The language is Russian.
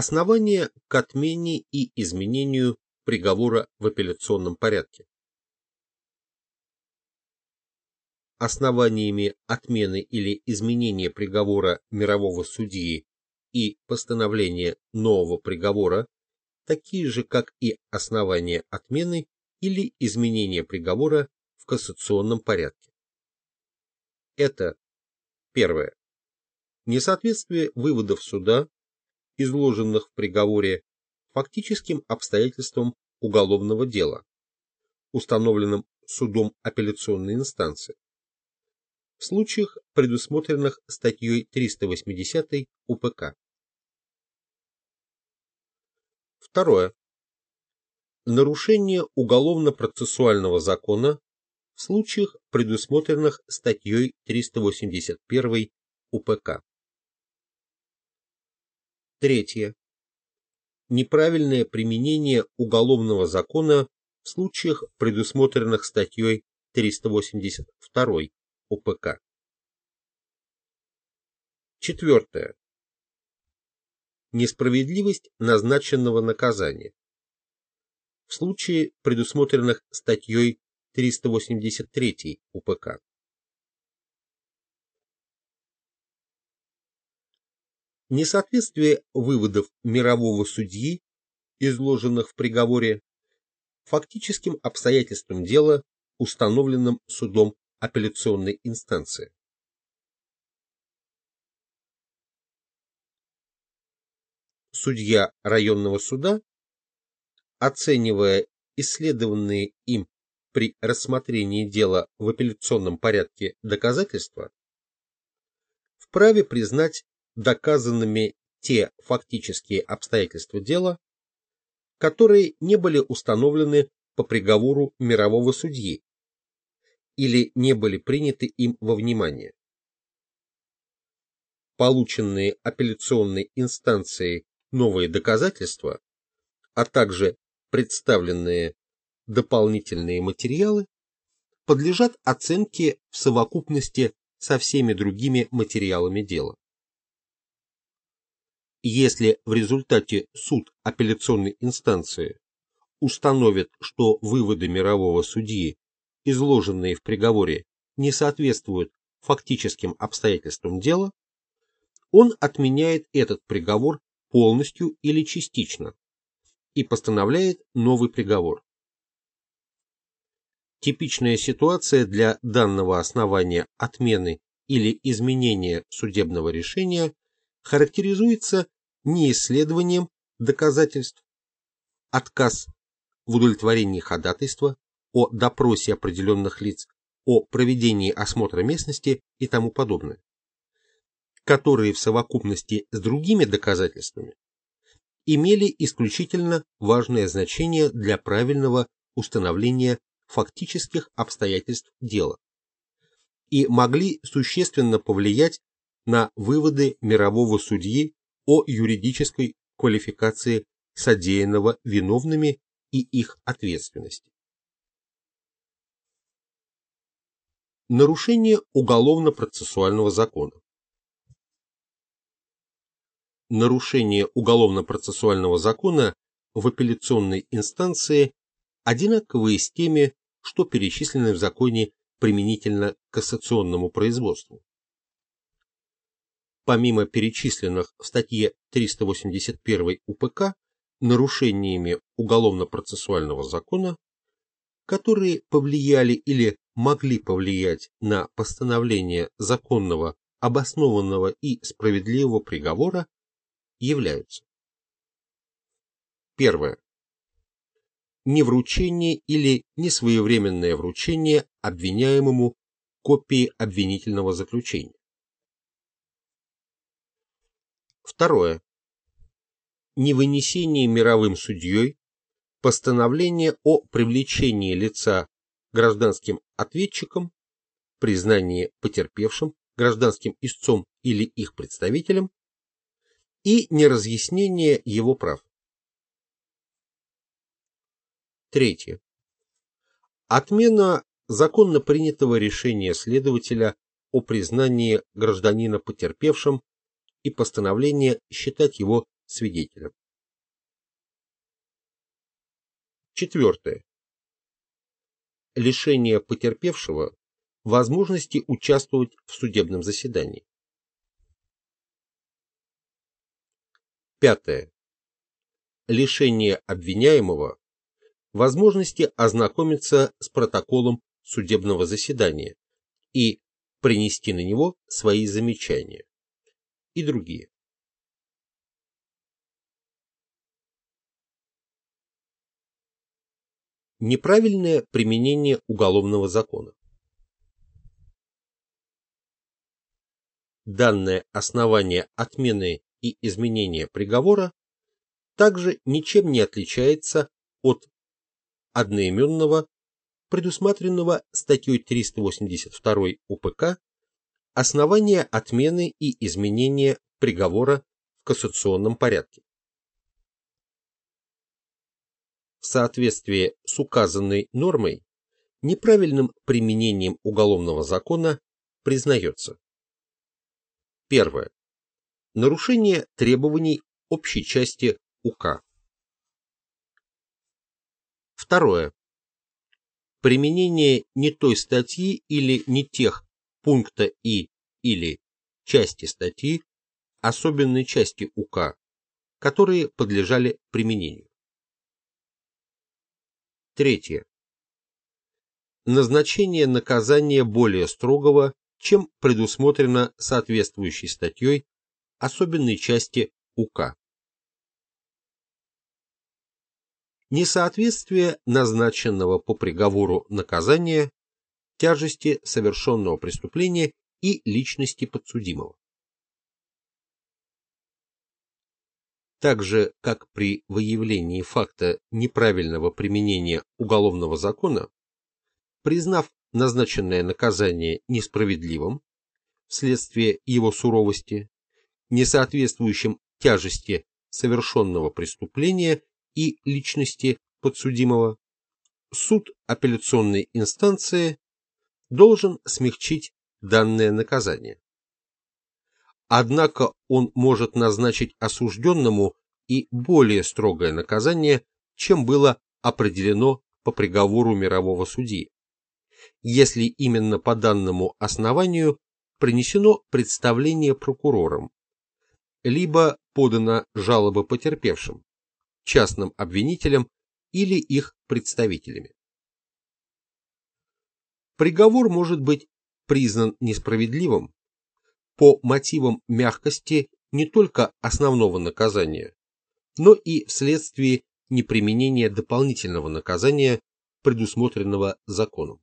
Основания к отмене и изменению приговора в апелляционном порядке. Основаниями отмены или изменения приговора мирового судьи и постановления нового приговора такие же, как и основания отмены или изменения приговора в кассационном порядке. Это первое. Несоответствие выводов суда, изложенных в приговоре, фактическим обстоятельствам уголовного дела, установленным судом апелляционной инстанции, в случаях, предусмотренных статьей 380 УПК. Второе. Нарушение уголовно-процессуального закона в случаях, предусмотренных статьей 381 УПК. Третье. Неправильное применение уголовного закона в случаях, предусмотренных статьей 382 УПК. Четвертое. Несправедливость назначенного наказания. В случае, предусмотренных статьей 383 УПК. Несоответствие выводов мирового судьи, изложенных в приговоре, фактическим обстоятельствам дела, установленным судом апелляционной инстанции. Судья районного суда, оценивая исследованные им при рассмотрении дела в апелляционном порядке доказательства, вправе признать доказанными те фактические обстоятельства дела, которые не были установлены по приговору мирового судьи или не были приняты им во внимание. Полученные апелляционной инстанцией новые доказательства, а также представленные дополнительные материалы подлежат оценке в совокупности со всеми другими материалами дела. Если в результате суд апелляционной инстанции установит, что выводы мирового судьи, изложенные в приговоре, не соответствуют фактическим обстоятельствам дела, он отменяет этот приговор полностью или частично и постановляет новый приговор. Типичная ситуация для данного основания отмены или изменения судебного решения характеризуется неисследованием доказательств, отказ в удовлетворении ходатайства о допросе определенных лиц, о проведении осмотра местности и тому подобное, которые в совокупности с другими доказательствами имели исключительно важное значение для правильного установления фактических обстоятельств дела и могли существенно повлиять на выводы мирового судьи о юридической квалификации содеянного виновными и их ответственности. Нарушение уголовно-процессуального закона Нарушение уголовно-процессуального закона в апелляционной инстанции одинаковые с теми, что перечислены в законе применительно к кассационному производству. Помимо перечисленных в статье 381 УПК нарушениями уголовно-процессуального закона, которые повлияли или могли повлиять на постановление законного, обоснованного и справедливого приговора, являются. Первое невручение или несвоевременное вручение обвиняемому копии обвинительного заключения. Второе. Невынесение мировым судьей постановления о привлечении лица гражданским ответчиком, признании потерпевшим, гражданским истцом или их представителем и неразъяснение его прав. Третье. Отмена законно принятого решения следователя о признании гражданина потерпевшим и постановление считать его свидетелем. Четвертое. Лишение потерпевшего возможности участвовать в судебном заседании. Пятое. Лишение обвиняемого возможности ознакомиться с протоколом судебного заседания и принести на него свои замечания и другие. Неправильное применение уголовного закона. Данное основание отмены и изменения приговора также ничем не отличается от одноименного, предусмотренного статьей 382 УПК основания отмены и изменения приговора в кассационном порядке. В соответствии с указанной нормой, неправильным применением уголовного закона признается. Первое. Нарушение требований общей части УК. Второе. Применение не той статьи или не тех пункта и или части статьи, особенной части УК, которые подлежали применению. Третье. Назначение наказания более строгого, чем предусмотрено соответствующей статьей особенной части УК. Несоответствие назначенного по приговору наказания тяжести совершенного преступления и личности подсудимого. Так же, как при выявлении факта неправильного применения уголовного закона, признав назначенное наказание несправедливым вследствие его суровости, несоответствующим тяжести совершенного преступления и личности подсудимого, суд апелляционной инстанции должен смягчить данное наказание. Однако он может назначить осужденному и более строгое наказание, чем было определено по приговору мирового судьи, если именно по данному основанию принесено представление прокурором, либо подана жалоба потерпевшим, частным обвинителям или их представителями. Приговор может быть признан несправедливым по мотивам мягкости не только основного наказания, но и вследствие неприменения дополнительного наказания, предусмотренного законом.